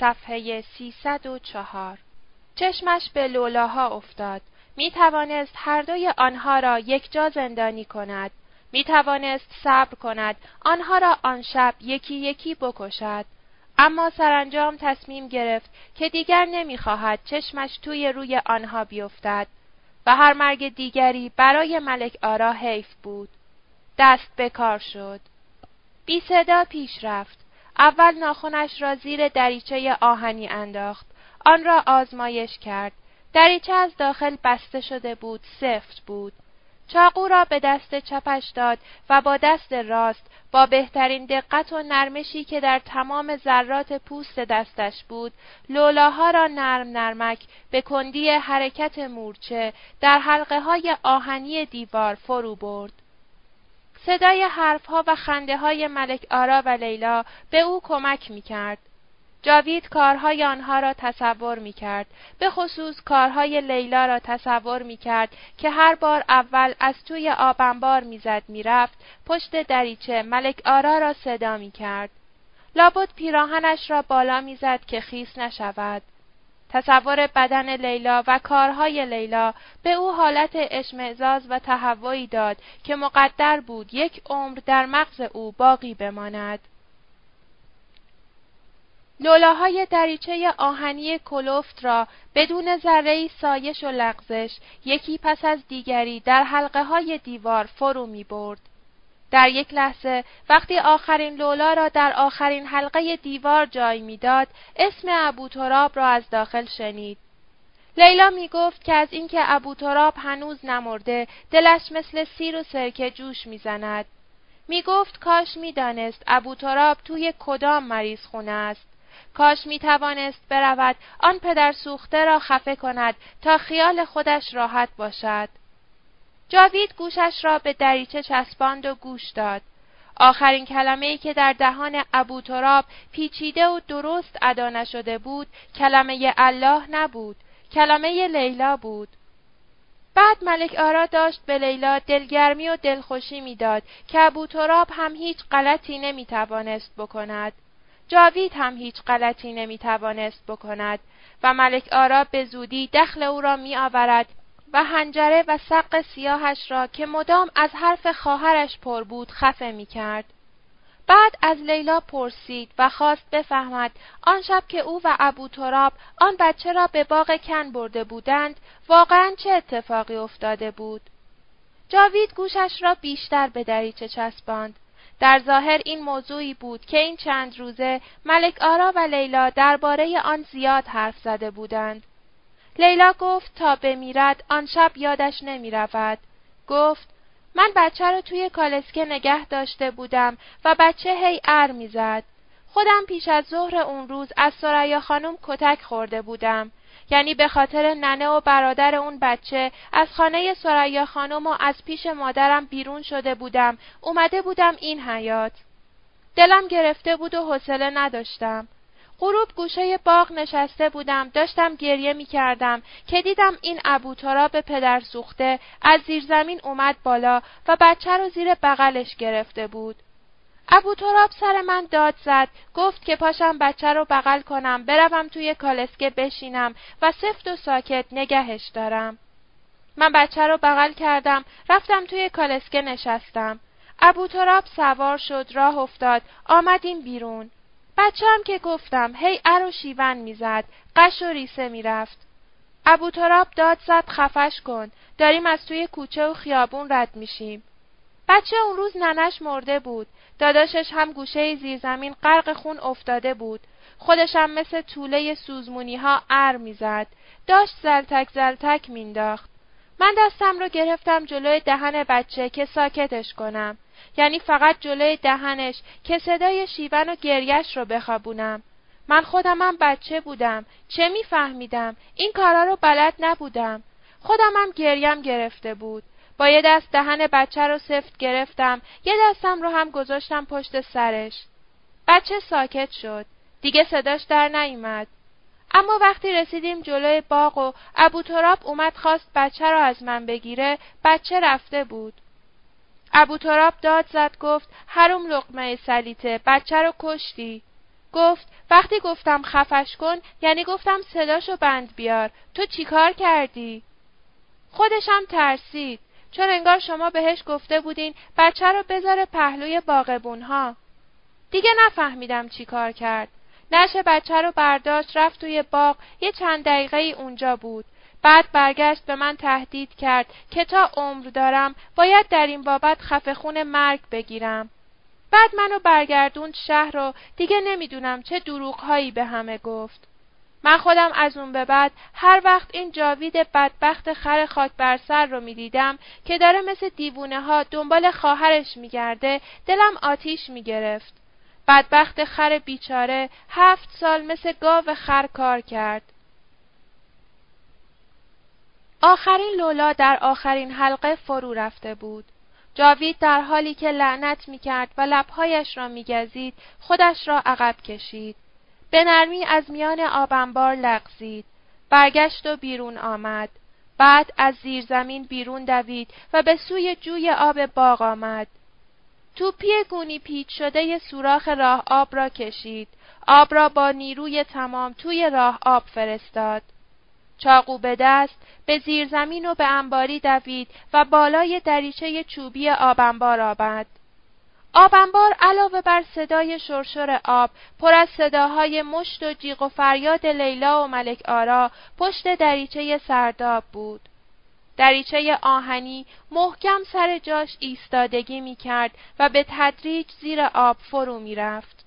صفحه 304 چشمش به لولاها افتاد. می توانست هر دوی آنها را یک جا زندانی کند. می توانست صبر کند آنها را آن شب یکی یکی بکشد. اما سرانجام تصمیم گرفت که دیگر نمی‌خواهد چشمش توی روی آنها بیفتد و هر مرگ دیگری برای ملک آرا حیف بود. دست به کار شد. بی صدا پیش رفت. اول ناخونش را زیر دریچه آهنی انداخت. آن را آزمایش کرد. دریچه از داخل بسته شده بود، سفت بود. چاقو را به دست چپش داد و با دست راست با بهترین دقت و نرمشی که در تمام ذرات پوست دستش بود لولاها را نرم نرمک به کندی حرکت مورچه در حلقه های آهنی دیوار فرو برد. صدای حرفها و خنده های ملک آرا و لیلا به او کمک می کرد. جاوید کارهای آنها را تصور می کرد. به خصوص کارهای لیلا را تصور می کرد که هر بار اول از توی آبنبار می‌زد می‌رفت پشت دریچه ملک آرا را صدا می کرد. لابد پیراهنش را بالا می‌زد که خیس نشود. تصور بدن لیلا و کارهای لیلا به او حالت اشمعزاز و تهوعی داد که مقدر بود یک عمر در مغز او باقی بماند. لولاهای دریچه آهنی کلوفت را بدون ذره سایش و لغزش یکی پس از دیگری در حلقه های دیوار فرو می برد. در یک لحظه وقتی آخرین لولا را در آخرین حلقه دیوار جای می‌داد اسم ابو تراب را از داخل شنید. لیلا می گفت که از اینکه ابو تراب هنوز نمرده دلش مثل سیر و سرکه جوش می‌زند. می گفت کاش می‌دانست ابو تراب توی کدام مریض خونه است. کاش می توانست برود آن پدر سوخته را خفه کند تا خیال خودش راحت باشد. جاوید گوشش را به دریچه چسباند و گوش داد. آخرین کلمه ای که در دهان ابو تراب پیچیده و درست ادا نشده بود کلمه الله نبود کلمه لیلا بود بعد ملک آرا داشت به لیلا دلگرمی و دلخوشی می‌داد که ابو تراب هم هیچ غلطی نمی توانست بکند جاوید هم هیچ غلطی نمی توانست بکند و ملک آرا به زودی دخل او را می آورد و هنجره و سق سیاهش را که مدام از حرف خواهرش پر بود خفه می کرد. بعد از لیلا پرسید و خواست بفهمد آن شب که او و ابو تراب آن بچه را به باغ کن برده بودند واقعا چه اتفاقی افتاده بود. جاوید گوشش را بیشتر به دریچه چسباند. در ظاهر این موضوعی بود که این چند روزه ملک آرا و لیلا درباره آن زیاد حرف زده بودند. لیلا گفت تا بمیرد آن شب یادش نمی رود. گفت من بچه رو توی کالسکه نگه داشته بودم و بچه هی ار می‌زد. خودم پیش از ظهر اون روز از سریا خانم کتک خورده بودم. یعنی به خاطر ننه و برادر اون بچه از خانه سریا خانم و از پیش مادرم بیرون شده بودم. اومده بودم این حیات. دلم گرفته بود و حوصله نداشتم. غروب گوشه باغ نشسته بودم داشتم گریه می کردم که دیدم این به پدر سوخته از زیر زمین اومد بالا و بچه رو زیر بغلش گرفته بود. ابو تراب سر من داد زد گفت که پاشم بچه رو بغل کنم بروم توی کالسکه بشینم و سفت و ساکت نگهش دارم. من بچه رو بغل کردم رفتم توی کالسکه نشستم. ابو تراب سوار شد راه افتاد آمدیم بیرون. بچه هم که گفتم هی ار و شیون می‌زد قش و ریسه می‌رفت. ابو تراب داد زد خفش کن داریم از توی کوچه و خیابون رد میشیم. بچه اون روز ننش مرده بود. داداشش هم گوشه زیرزمین غرق خون افتاده بود. خودش هم مثل طوله سوزمونی ها ار می‌زد. داشت زلتک زلتک مینداخت من دستم رو گرفتم جلوی دهن بچه که ساکتش کنم. یعنی فقط جلوی دهنش که صدای شیون و گریش رو بخوابونم. من خودمم بچه بودم. چه میفهمیدم؟ این کارا رو بلد نبودم. خودمم گریم گرفته بود. با یه دست دهن بچه رو سفت گرفتم. یه دستم رو هم گذاشتم پشت سرش. بچه ساکت شد. دیگه صداش در نیومد. اما وقتی رسیدیم جلوی باغ و ابو تراب اومد خواست بچه رو از من بگیره بچه رفته بود. ابو تراب داد زد گفت هروم لقمه سلیته بچه رو کشتی گفت وقتی گفتم خفش کن یعنی گفتم صداشو بند بیار تو چیکار کردی؟ خودشم ترسید چون انگار شما بهش گفته بودین بچه رو بذاره پهلوی باغبونها. دیگه نفهمیدم چی کار کرد. نشه بچه رو برداشت رفت توی باغ یه چند دقیقه ای اونجا بود. بعد برگشت به من تهدید کرد که تا عمر دارم باید در این بابت خفه خون مرگ بگیرم. بعد منو برگردوند شهر و دیگه نمی‌دونم چه دروغهایی به همه گفت. من خودم از اون به بعد هر وقت این جاوید بدبخت خر خاک بر سر رو می‌دیدم که داره مثل دیوونه ها دنبال خواهرش میگرده دلم آتیش می‌گرفت. بدبخت خر بیچاره هفت سال مثل گاو خر کار کرد. آخرین لولا در آخرین حلقه فرو رفته بود. جاوید در حالی که لعنت می‌کرد و لبهایش را میگزید خودش را عقب کشید. به نرمی از میان آبنبار لغزید. برگشت و بیرون آمد. بعد از زیر زمین بیرون دوید و به سوی جوی آب باغ آمد. توپی گونی پیچ شده سوراخ راه آب را کشید. آب را با نیروی تمام توی راه آب فرستاد. چاقو به دست به زیر زمین و به انباری دوید و بالای دریچه چوبی آبنبار آمد. آبنبار علاوه بر صدای شرشر آب پر از صداهای مشت و جیغ و فریاد لیلا و ملک آرا پشت دریچه سرداب بود. دریچه آهنی محکم سر جاش ایستادگی می کرد و به تدریج زیر آب فرو می رفت.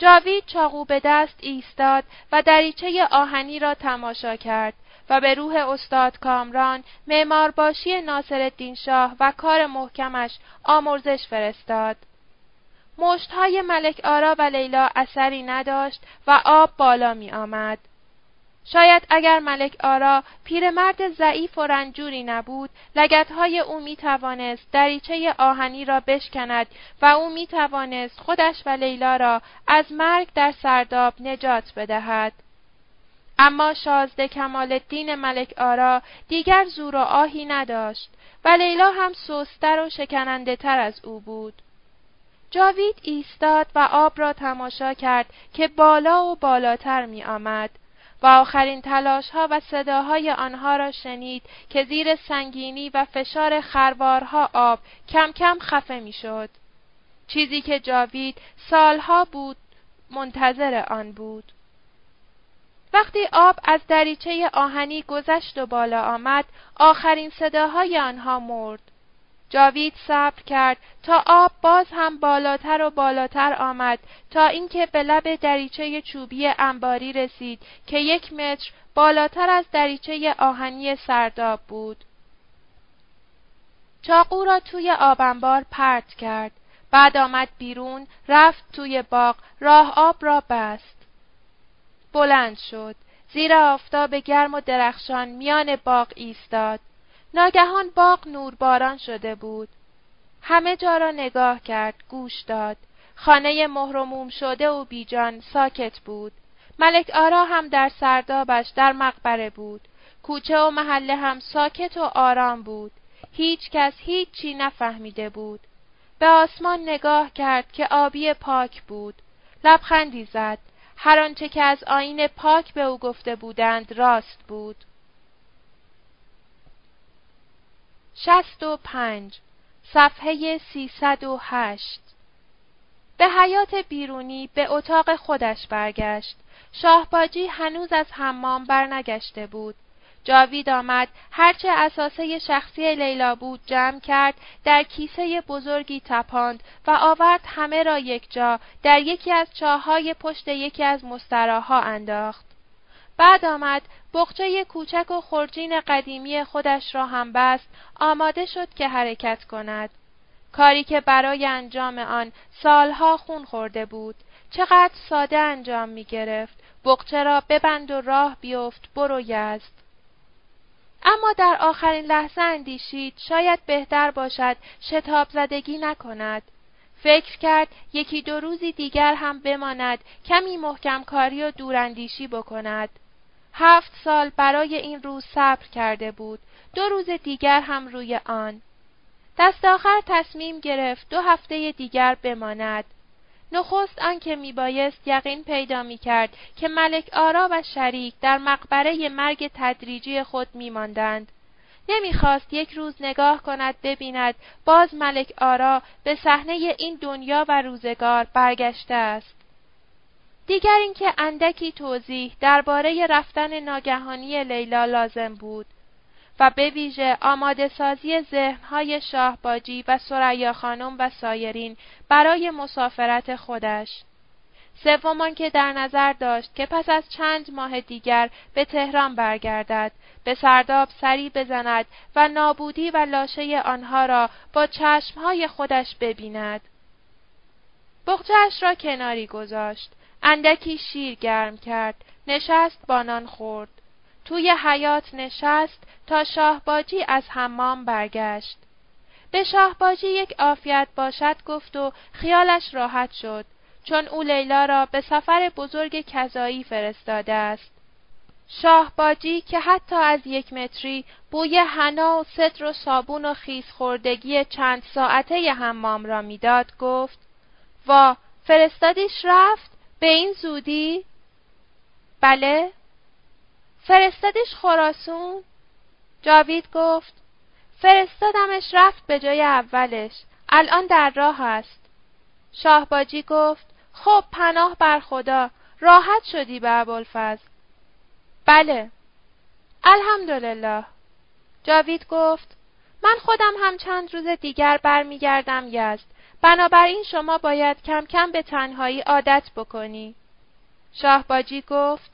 جاوید چاقو به دست ایستاد و دریچه آهنی را تماشا کرد و به روح استاد کامران معمارباشی ناصرالدین شاه و کار محکمش آمرزش فرستاد. مشتهای ملک آرا و لیلا اثری نداشت و آب بالا می آمد. شاید اگر ملک آرا پیرمرد ضعیف و رنجوری نبود لگتهای او می توانست دریچه آهنی را بشکند و او می توانست خودش و لیلا را از مرگ در سرداب نجات بدهد. اما شازده کمال الدین ملک آرا دیگر زور و آهی نداشت و لیلا هم سستر و شکننده تر از او بود. جاوید ایستاد و آب را تماشا کرد که بالا و بالاتر می آمد و آخرین تلاش ها و صداهای آنها را شنید که زیر سنگینی و فشار خروارها آب کم کم خفه می شد. چیزی که جاوید سالها بود منتظر آن بود. وقتی آب از دریچه آهنی گذشت و بالا آمد آخرین صداهای آنها مرد جاوید صبر کرد. تا آب باز هم بالاتر و بالاتر آمد. تا اینکه به لب دریچه چوبی انباری رسید که یک متر بالاتر از دریچه آهنی سرداب بود. چاقو را توی آبنبار پرت کرد. بعد آمد بیرون رفت توی باغ راه آب را بست. بلند شد. زیر آفتاب گرم و درخشان میان باغ ایستاد. ناگهان باغ نورباران شده بود. همه جا را نگاه کرد گوش داد. خانه مهرموم شده و بیجان ساکت بود. ملک آرا هم در سردابش در مقبره بود. کوچه و محله هم ساکت و آرام بود. هیچ کس هیچی نفهمیده بود. به آسمان نگاه کرد که آبی پاک بود. لبخندی زد. هر آنچه که از آین پاک به او گفته بودند راست بود. شست و پنج صفحه سیصد و هشت به حیات بیرونی به اتاق خودش برگشت. شاهباجی هنوز از حمام برنگشته بود. جاوید آمد هرچه اساسه شخصی لیلا بود جمع کرد در کیسه بزرگی تپاند و آورد همه را یک جا در یکی از چاههای پشت یکی از مستراها انداخت. بعد آمد بخچه کوچک و خرجین قدیمی خودش را هم بست آماده شد که حرکت کند. کاری که برای انجام آن سالها خون خورده بود. چقدر ساده انجام می گرفت. بقچه را ببند و راه بیفت برو یزد. اما در آخرین لحظه اندیشید شاید بهتر باشد شتاب زدگی نکند. فکر کرد یکی دو روزی دیگر هم بماند کمی محکم کاری و دوراندیشی بکند. هفت سال برای این روز صبر کرده بود. دو روز دیگر هم روی آن. دست آخر تصمیم گرفت دو هفته دیگر بماند. نخست آنکه میبایست یقین پیدا می‌کرد که ملک آرا و شریک در مقبره مرگ تدریجی خود میماندند نمی‌خواست یک روز نگاه کند ببیند باز ملک آرا به صحنه این دنیا و روزگار برگشته است دیگر اینکه اندکی توضیح درباره رفتن ناگهانی لیلا لازم بود و به ویژه آماده سازی ذهنهای شاهباجی و سریا خانم و سایرین برای مسافرت خودش. سومان که در نظر داشت که پس از چند ماه دیگر به تهران برگردد، به سرداب سری بزند و نابودی و لاشه آنها را با چشمهای خودش ببیند. بغجهش را کناری گذاشت. اندکی شیر گرم کرد. نشست بانان خورد. توی حیات نشست تا شاهباجی از حمام برگشت. به شاهباجی یک عافیت باشد گفت و خیالش راحت شد چون او لیلا را به سفر بزرگ کذایی فرستاده است. شاهباجی که حتی از یک متری بوی حنا و صدر و صابون و خیز خوردگی چند ساعته حمام را می‌داد گفت وا فرستادیش رفت به این زودی؟ بله. فرستادیش خراسون؟ جاوید گفت فرستادمش رفت به جای اولش. الان در راه است. شاهباجی گفت خب پناه بر خدا راحت شدی به ابوالفضل. بله. الحمدلله. جاوید گفت من خودم هم چند روز دیگر برمیگردم یزد. بنابراین شما باید کم کم به تنهایی عادت بکنی شاهباجی گفت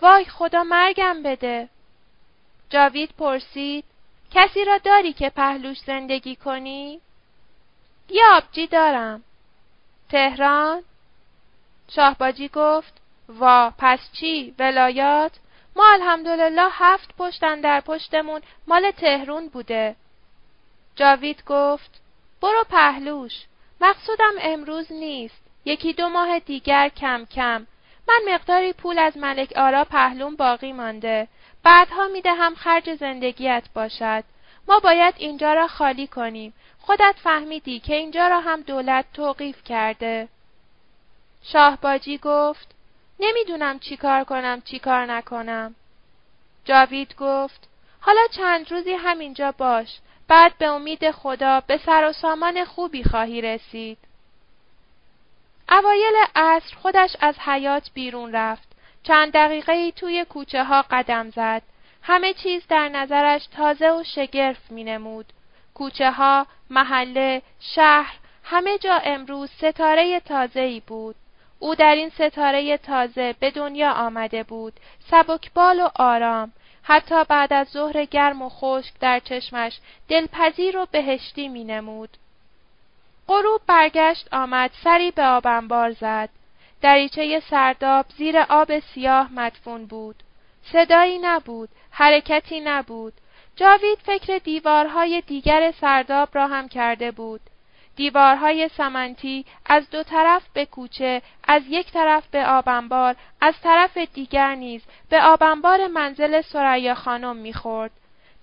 وای خدا مرگم بده جاوید پرسید کسی را داری که پهلوش زندگی کنی؟ یه آبجی دارم. تهران؟ شاهباجی گفت وا پس چی؟ ولایات؟ ما الحمدلله هفت پشتن در پشتمون مال تهرون بوده. جاوید گفت برو پهلوش. مقصودم امروز نیست. یکی دو ماه دیگر کم کم. من مقداری پول از ملک آرا پهلوم باقی مانده. بعدها می‌دهم خرج زندگیت باشد. ما باید اینجا را خالی کنیم. خودت فهمیدی که اینجا را هم دولت توقیف کرده. شاهباجی گفت نمی‌دونم چی کار کنم چی کار نکنم. جاوید گفت حالا چند روزی همینجا باش. بعد به امید خدا به سر و سامان خوبی خواهی رسید. اوایل عصر خودش از حیات بیرون رفت. چند دقیقه توی کوچه ها قدم زد. همه چیز در نظرش تازه و شگرف می نمود. کوچه ها، محله، شهر، همه جا امروز ستاره ای بود. او در این ستاره تازه به دنیا آمده بود، سبکبال و آرام، حتی بعد از ظهر گرم و خشک در چشمش دلپذیر و بهشتی می نمود. غروب برگشت آمد سری به آبنبار زد. دریچه سرداب زیر آب سیاه مدفون بود. صدایی نبود، حرکتی نبود. جاوید فکر دیوارهای دیگر سرداب را هم کرده بود. دیوارهای سمنتی از دو طرف به کوچه، از یک طرف به آبنبار، از طرف دیگر نیز به آبنبار منزل سریا خانم می‌خورد.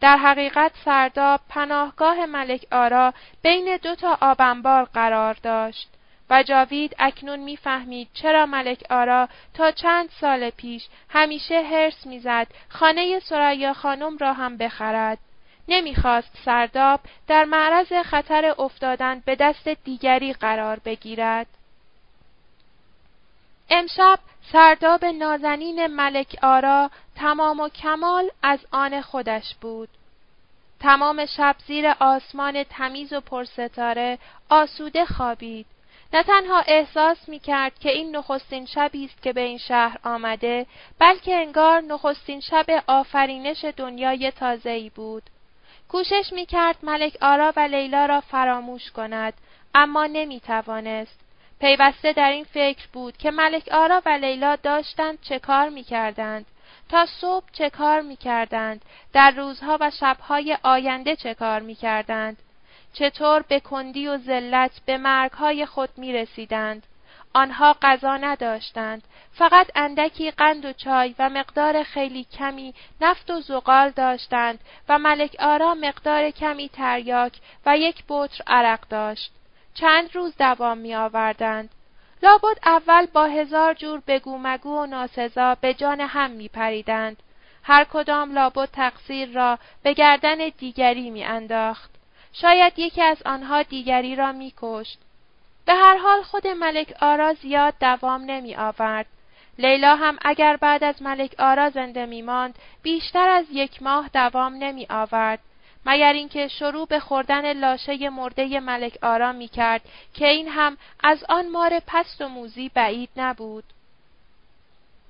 در حقیقت سرداب پناهگاه ملک آرا بین دو تا آبنبار قرار داشت. و جاوید اکنون می‌فهمید چرا ملک آرا تا چند سال پیش همیشه هرس می‌زد خانه سریا خانم را هم بخرد. نمی‌خواست سرداب در معرض خطر افتادن به دست دیگری قرار بگیرد. امشب سرداب نازنین ملک آرا تمام و کمال از آن خودش بود. تمام شب زیر آسمان تمیز و پرستاره آسوده خوابید. نه تنها احساس می کرد که این نخستین شبی است که به این شهر آمده بلکه انگار نخستین شب آفرینش دنیای تازه‌ای بود کوشش می کرد ملک آرا و لیلا را فراموش کند اما نمی توانست پیوسته در این فکر بود که ملک آرا و لیلا داشتند چه کار می کردند تا صبح چه کار می کردند در روزها و شبهای آینده چه کار می کردند چطور به کندی و ذلت به مرگهای خود می رسیدند. آنها غذا نداشتند فقط اندکی قند و چای و مقدار خیلی کمی نفت و زغال داشتند و ملک آرا مقدار کمی تریاک و یک بطر عرق داشت چند روز دوام می آوردند لابد اول با هزار جور بگو مگو و ناسزا به جان هم می پریدند. هر کدام لابد تقصیر را به گردن دیگری می انداخت. شاید یکی از آنها دیگری را می کشت. به هر حال خود ملک آرا زیاد دوام نمی آورد. لیلا هم اگر بعد از ملک آرا زنده می ماند بیشتر از یک ماه دوام نمی آورد. مگر اینکه شروع به خوردن لاشه مرده ملک آرا می کرد که این هم از آن مار پست و موزی بعید نبود.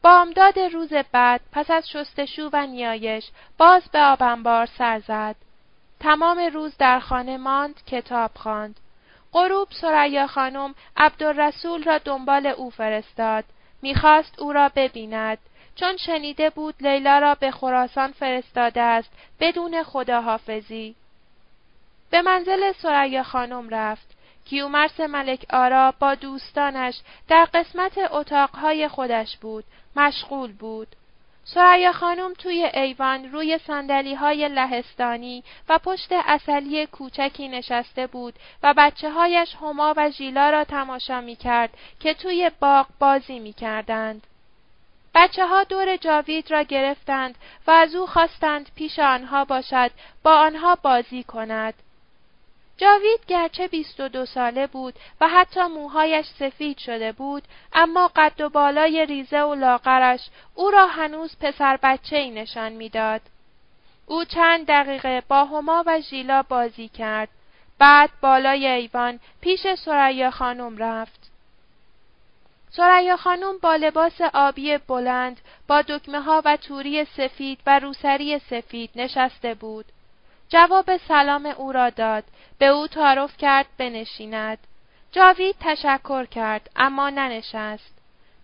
بامداد روز بعد پس از شستشو و نیایش باز به آبنبار سر زد. تمام روز در خانه ماند کتاب خواند. غروب سریا خانم عبدالرسول را دنبال او فرستاد. می‌خواست او را ببیند. چون شنیده بود لیلا را به خراسان فرستاده است بدون خداحافظی. به منزل سریا خانم رفت. کیومرس ملک آرا با دوستانش در قسمت اتاقهای خودش بود. مشغول بود. سریا خانم توی ایوان روی سندلی های لهستانی و پشت اصلی کوچکی نشسته بود و بچه هایش هما و ژیلا را تماشا می کرد که توی باغ بازی می کردند. بچه ها دور جاوید را گرفتند و از او خواستند پیش آنها باشد با آنها بازی کند. جاوید گرچه بیست و دو ساله بود و حتی موهایش سفید شده بود اما قد و بالای ریزه و لاغرش او را هنوز پسر بچه ای نشان می‌داد. او چند دقیقه با هما و ژیلا بازی کرد. بعد بالای ایوان پیش سریا خانم رفت. سریا خانم با لباس آبی بلند با دکمه ها و توری سفید و روسری سفید نشسته بود. جواب سلام او را داد به او تعارف کرد بنشیند. جاوید تشکر کرد اما ننشست.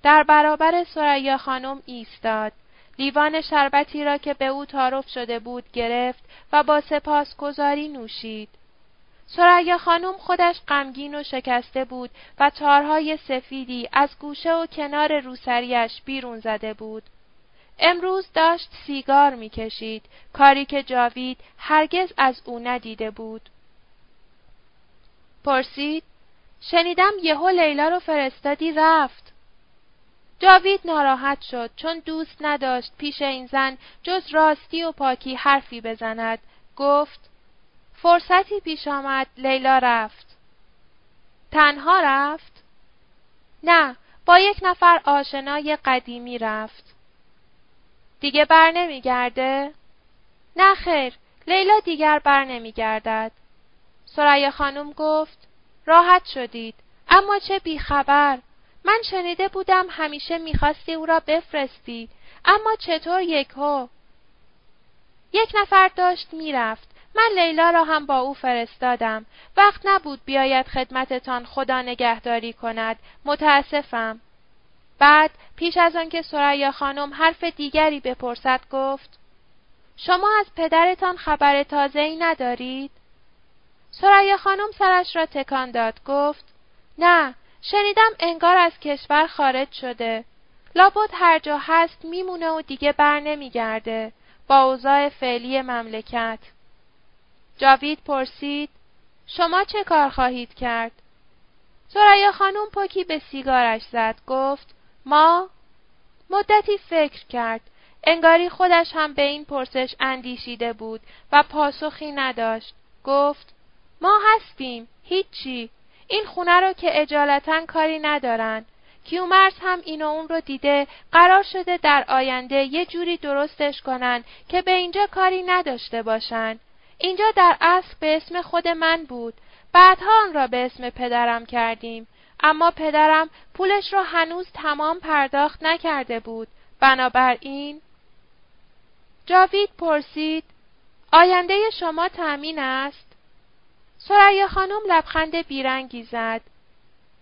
در برابر سریا خانم ایستاد. لیوان شربتی را که به او تعارف شده بود گرفت و با سپاسگزاری نوشید. سریا خانم خودش غمگین و شکسته بود و تارهای سفیدی از گوشه و کنار روسریش بیرون زده بود. امروز داشت سیگار می‌کشید کاری که جاوید هرگز از او ندیده بود. پرسید. شنیدم یهو لیلا رو فرستادی رفت. جاوید ناراحت شد چون دوست نداشت پیش این زن جز راستی و پاکی حرفی بزند. گفت فرصتی پیش آمد لیلا رفت. تنها رفت؟ نه با یک نفر آشنای قدیمی رفت. دیگه بر نمیگرده؟ نه خیر لیلا دیگر بر نمیگردد. سریا خانم گفت راحت شدید اما چه بیخبر. من شنیده بودم همیشه می‌خواستی او را بفرستی اما چطور یک ها؟ یک نفر داشت می‌رفت. من لیلا را هم با او فرستادم. وقت نبود بیاید خدمتتان خدا نگهداری کند. متاسفم. بعد پیش از آنکه سریا خانم حرف دیگری بپرسد گفت شما از پدرتان خبر تازه ای ندارید؟ سریا خانم سرش را تکان داد. گفت نه شنیدم انگار از کشور خارج شده. لابد هر جا هست میمونه و دیگه بر نمیگرده. با اوضاع فعلی مملکت. جاوید پرسید شما چه کار خواهید کرد؟ سریا خانم پاکی به سیگارش زد. گفت ما؟ مدتی فکر کرد. انگاری خودش هم به این پرسش اندیشیده بود و پاسخی نداشت. گفت ما هستیم هیچی. این خونه رو که اجالتا کاری ندارن. کیومرس هم این و اون رو دیده قرار شده در آینده یه جوری درستش کنن که به اینجا کاری نداشته باشن. اینجا در اصل به اسم خود من بود. بعدها آن را به اسم پدرم کردیم. اما پدرم پولش را هنوز تمام پرداخت نکرده بود. بنابراین جاوید پرسید آینده شما تأمین است؟ سریا خانم لبخند بیرنگی زد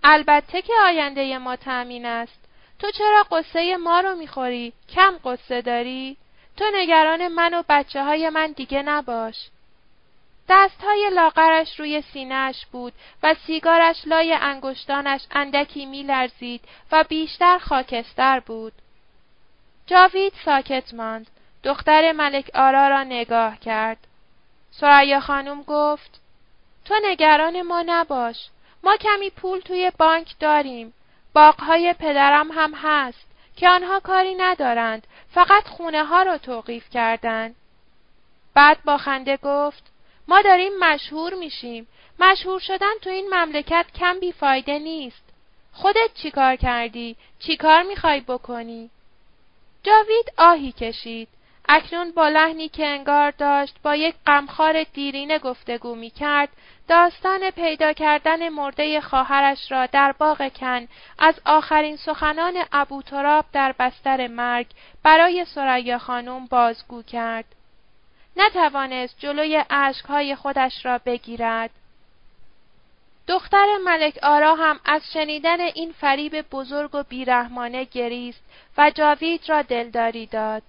البته که آینده ما تأمین است تو چرا قصه ما رو می‌خوری کم قصه داری تو نگران من و بچه های من دیگه نباش دستهای لاغرش روی سینهش بود و سیگارش لای انگشتانش اندکی میلرزید و بیشتر خاکستر بود. جاوید ساکت ماند. دختر ملک آرا را نگاه کرد. سریا خانم گفت تو نگران ما نباش. ما کمی پول توی بانک داریم. باغهای پدرم هم هست که آنها کاری ندارند. فقط خونه ها را توقیف کردند. بعد با خنده گفت ما داریم مشهور میشیم. مشهور شدن تو این مملکت کم بیفایده نیست. خودت چیکار کردی؟ چیکار می‌خوای بکنی؟ جاوید آهی کشید. اکنون با لحنی که انگار داشت با یک غمخوار دیرینه گفتگو می کرد داستان پیدا کردن مرده خواهرش را در باغ کن از آخرین سخنان ابو تراب در بستر مرگ برای سریا خانم بازگو کرد. نتوانست جلوی اشکهای خودش را بگیرد. دختر ملک آرا هم از شنیدن این فریب بزرگ و بیرحمانه گریست و جاوید را دلداری داد.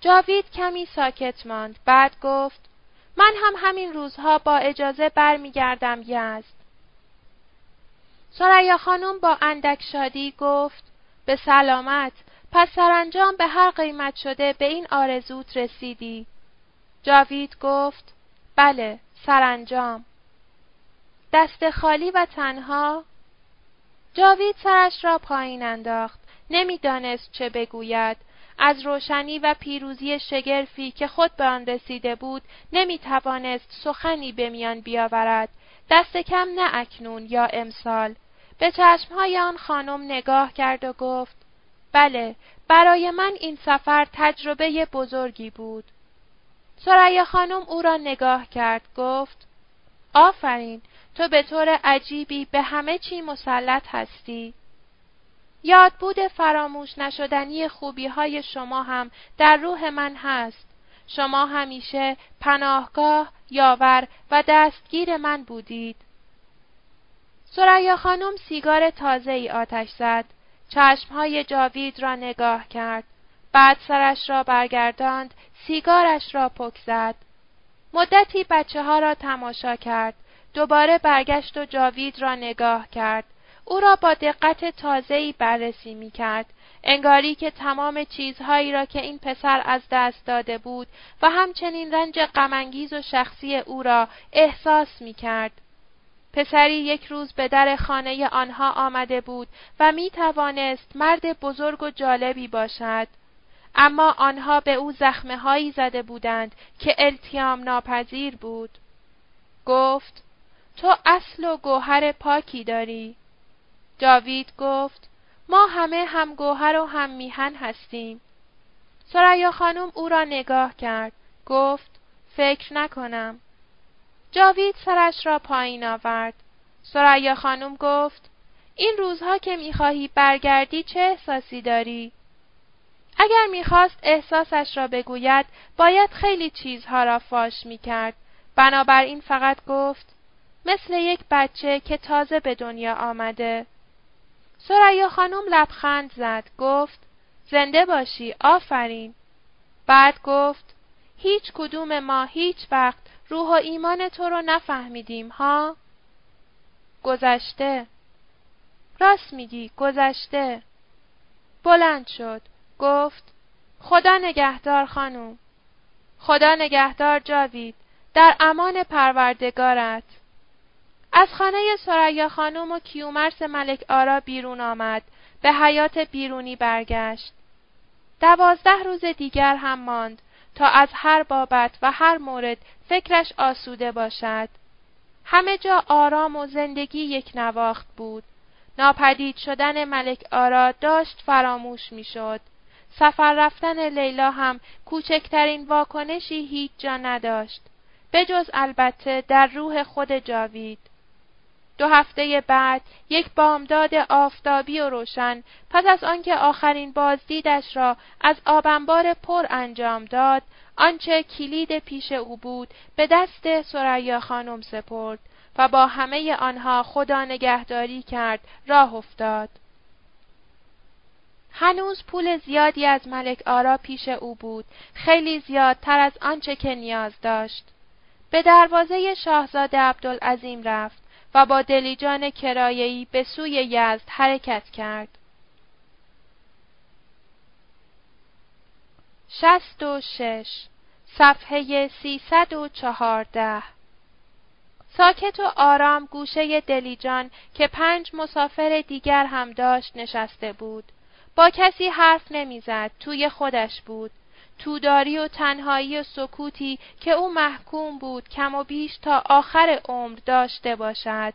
جاوید کمی ساکت ماند بعد گفت من هم همین روزها با اجازه برمیگردم یزد. سریا خانم با اندک شادی گفت به سلامت پس سرانجام به هر قیمت شده به این آرزوت رسیدی. جاوید گفت بله سرانجام. دست خالی و تنها جاوید سرش را پایین انداخت. نمی‌دانست چه بگوید. از روشنی و پیروزی شگرفی که خود به آن رسیده بود نمی توانست سخنی به میان بیاورد. دست کم نه اکنون یا امسال. به چشمهای آن خانم نگاه کرد و گفت بله برای من این سفر تجربه بزرگی بود. سریا خانم او را نگاه کرد گفت آفرین تو به طور عجیبی به همه چی مسلط هستی. یادبود فراموش نشدنی خوبی های شما هم در روح من هست. شما همیشه پناهگاه، یاور و دستگیر من بودید. سریا خانم سیگار تازه ای آتش زد. چشمهای جاوید را نگاه کرد. بعد سرش را برگرداند، سیگارش را پک زد. مدتی بچه ها را تماشا کرد. دوباره برگشت و جاوید را نگاه کرد. او را با دقت تازه‌ای بررسی می کرد. انگاری که تمام چیزهایی را که این پسر از دست داده بود و همچنین رنج غمانگیز و شخصی او را احساس می کرد. پسری یک روز به در خانه آنها آمده بود و می توانست مرد بزرگ و جالبی باشد. اما آنها به او زخمه هایی زده بودند که التیام ناپذیر بود. گفت تو اصل و گوهر پاکی داری. جاوید گفت ما همه هم گوهر و هم میهن هستیم. سریا خانم او را نگاه کرد. گفت فکر نکنم. جاوید سرش را پایین آورد. سریا خانم گفت این روزها که می‌خواهی برگردی چه احساسی داری؟ اگر می‌خواست احساسش را بگوید باید خیلی چیزها را فاش می‌کرد. بنابراین فقط گفت مثل یک بچه که تازه به دنیا آمده. سریا خانم لبخند زد گفت زنده باشی آفرین. بعد گفت هیچ کدوم ما هیچ وقت روح و ایمان تو رو نفهمیدیم ها؟ گذشته. راست میگی گذشته. بلند شد گفت خدا نگهدار خانم. خدا نگهدار جاوید در امان پروردگارت. از خانه سریا خانم و کیومرس ملک آرا بیرون آمد. به حیات بیرونی برگشت. دوازده روز دیگر هم ماند تا از هر بابت و هر مورد فکرش آسوده باشد. همه جا آرام و زندگی یک نواخت بود. ناپدید شدن ملک آرا داشت فراموش می‌شد. سفر رفتن لیلا هم کوچکترین واکنشی هیچ جا نداشت. بجز البته در روح خود جاوید. دو هفته بعد یک بامداد آفتابی و روشن پس از آنکه آخرین بازدیدش را از آبنبار پر انجام داد آنچه کلید پیش او بود به دست سریا خانم سپرد و با همه آنها خدا نگهداری کرد راه افتاد. هنوز پول زیادی از ملک آرا پیش او بود خیلی زیادتر از آنچه که نیاز داشت. به دروازه شاهزاده عبدالعظیم رفت. و با دلیجان کرایه‌ای به سوی یزد حرکت کرد. شست و شش صفحه سیصد و چهارده ساکت و آرام گوشه دلیجان که پنج مسافر دیگر هم داشت نشسته بود. با کسی حرف نمی‌زد، توی خودش بود. توداری و تنهایی و سکوتی که او محکوم بود کم و بیش تا آخر عمر داشته باشد.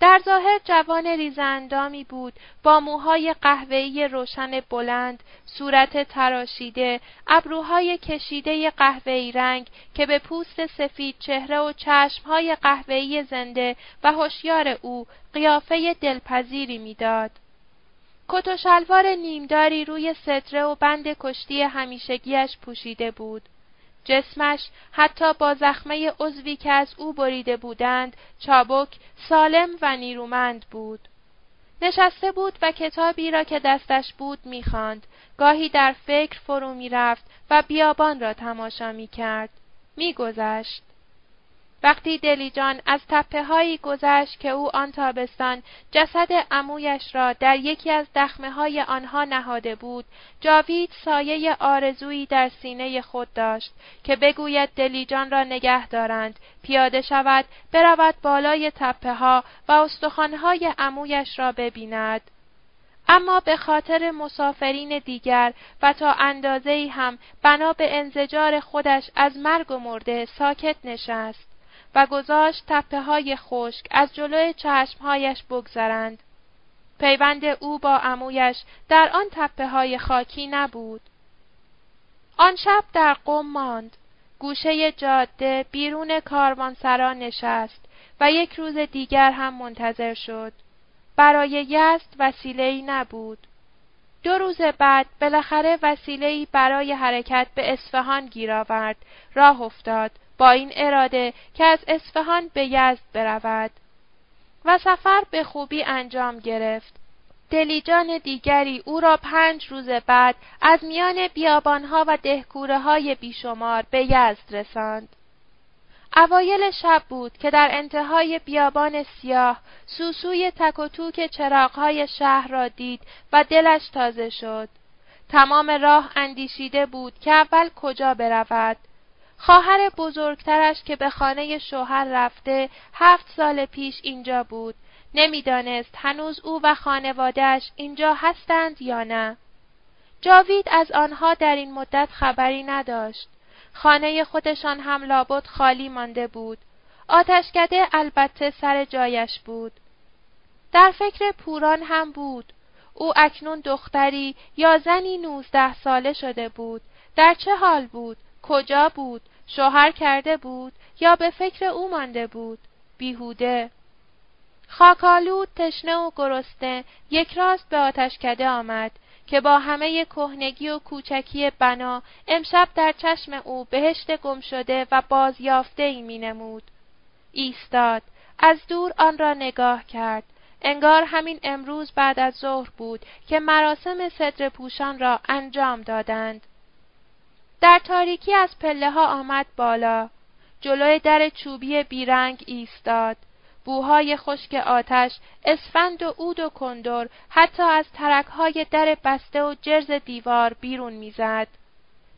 در ظاهر جوان ریزندامی بود با موهای قهوه‌ای روشن بلند، صورت تراشیده، ابروهای کشیده قهوه‌ای رنگ که به پوست سفید چهره و چشمهای قهوه‌ای زنده و هوشیار او قیافه دلپذیری می‌داد. کت و شلوار نیمداری روی ستره و بند کشتی همیشگیش پوشیده بود. جسمش حتی با زخمه عضوی که از او بریده بودند چابک، سالم و نیرومند بود. نشسته بود و کتابی را که دستش بود می‌خواند. گاهی در فکر فرو می‌رفت و بیابان را تماشا می‌کرد. میگذشت. وقتی دلیجان از تپه هایی گذشت که او آن تابستان جسد عمویش را در یکی از دخمه های آنها نهاده بود، جاوید سایه آرزویی در سینه خود داشت که بگوید دلیجان را نگه دارند، پیاده شود، برود بالای تپه ها و استخوانهای عمویش را ببیند. اما به خاطر مسافرین دیگر و تا اندازه‌ای هم بنا به انزجار خودش از مرگ و مرده ساکت نشست. و گذاشت تپه های خشک از جلوی چشمهایش بگذرند. پیوند او با عمویش در آن تپه های خاکی نبود. آن شب در قم ماند. گوشه جاده بیرون کاروانسرا نشست و یک روز دیگر هم منتظر شد. برای یزد وسیله‌ای نبود. دو روز بعد بالاخره وسیله‌ای برای حرکت به اصفهان گیر آورد، راه افتاد با این اراده که از اصفهان به یزد برود و سفر به خوبی انجام گرفت. دلیجان دیگری او را پنج روز بعد از میان بیابانها و دهکوره های بیشمار به یزد رساند. اوایل شب بود که در انتهای بیابان سیاه سوسوی تک و توک چراغهای شهر را دید و دلش تازه شد. تمام راه اندیشیده بود که اول کجا برود خواهر بزرگترش که به خانه شوهر رفته هفت سال پیش اینجا بود. نمی‌دانست هنوز او و خانوادهش اینجا هستند یا نه. جاوید از آنها در این مدت خبری نداشت. خانه خودشان هم لابد خالی مانده بود. آتشکده البته سر جایش بود. در فکر پوران هم بود. او اکنون دختری یا زنی نوزده ساله شده بود. در چه حال بود؟ کجا بود؟ شوهر کرده بود یا به فکر او مانده بود؟ بیهوده. خاکالود تشنه و گرسنه یک راست به آتشکده آمد که با همه کهنگی و کوچکی بنا امشب در چشم او بهشت گم شده و بازیافته ای می نمود. ایستاد. از دور آن را نگاه کرد. انگار همین امروز بعد از ظهر بود که مراسم صدر پوشان را انجام دادند. در تاریکی از پله ها آمد بالا. جلوی در چوبی بیرنگ ایستاد. بوهای خشک آتش، اسفند و عود و کندر حتی از ترکهای در بسته و جرز دیوار بیرون می‌زد.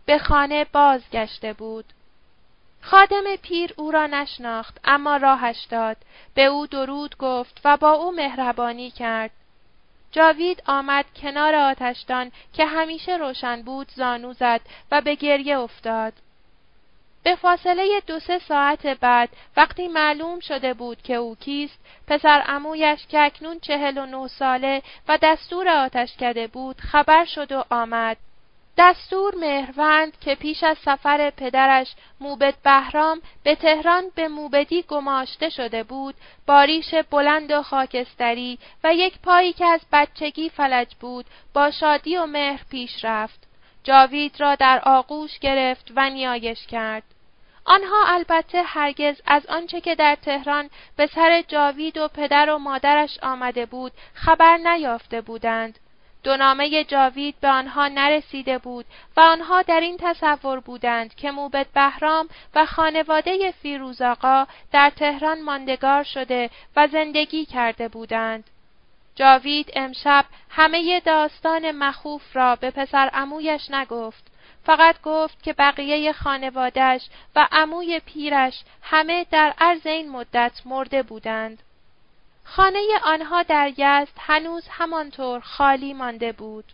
به خانه بازگشته بود. خادم پیر او را نشناخت اما راهش داد. به او درود گفت و با او مهربانی کرد. جاوید آمد کنار آتشدان که همیشه روشن بود زانو زد و به گریه افتاد. به فاصله دو سه ساعت بعد وقتی معلوم شده بود که او کیست پسر امویش که اکنون چهل و نه ساله و دستور آتش کرده بود خبر شد و آمد دستور مهروند که پیش از سفر پدرش موبد بهرام به تهران به موبدی گماشته شده بود با ریش بلند و خاکستری و یک پایی که از بچگی فلج بود با شادی و مهر پیش رفت. جاوید را در آغوش گرفت و نیایش کرد. آنها البته هرگز از آنچه که در تهران به سر جاوید و پدر و مادرش آمده بود خبر نیافته بودند. دو جاوید به آنها نرسیده بود و آنها در این تصور بودند که موبد بهرام و خانواده فیروز آقا در تهران ماندگار شده و زندگی کرده بودند. جاوید امشب همه داستان مخوف را به پسر امویش نگفت. فقط گفت که بقیه خانوادش و عموی پیرش همه در عرض این مدت مرده بودند. خانه آنها در یزد هنوز همانطور خالی مانده بود.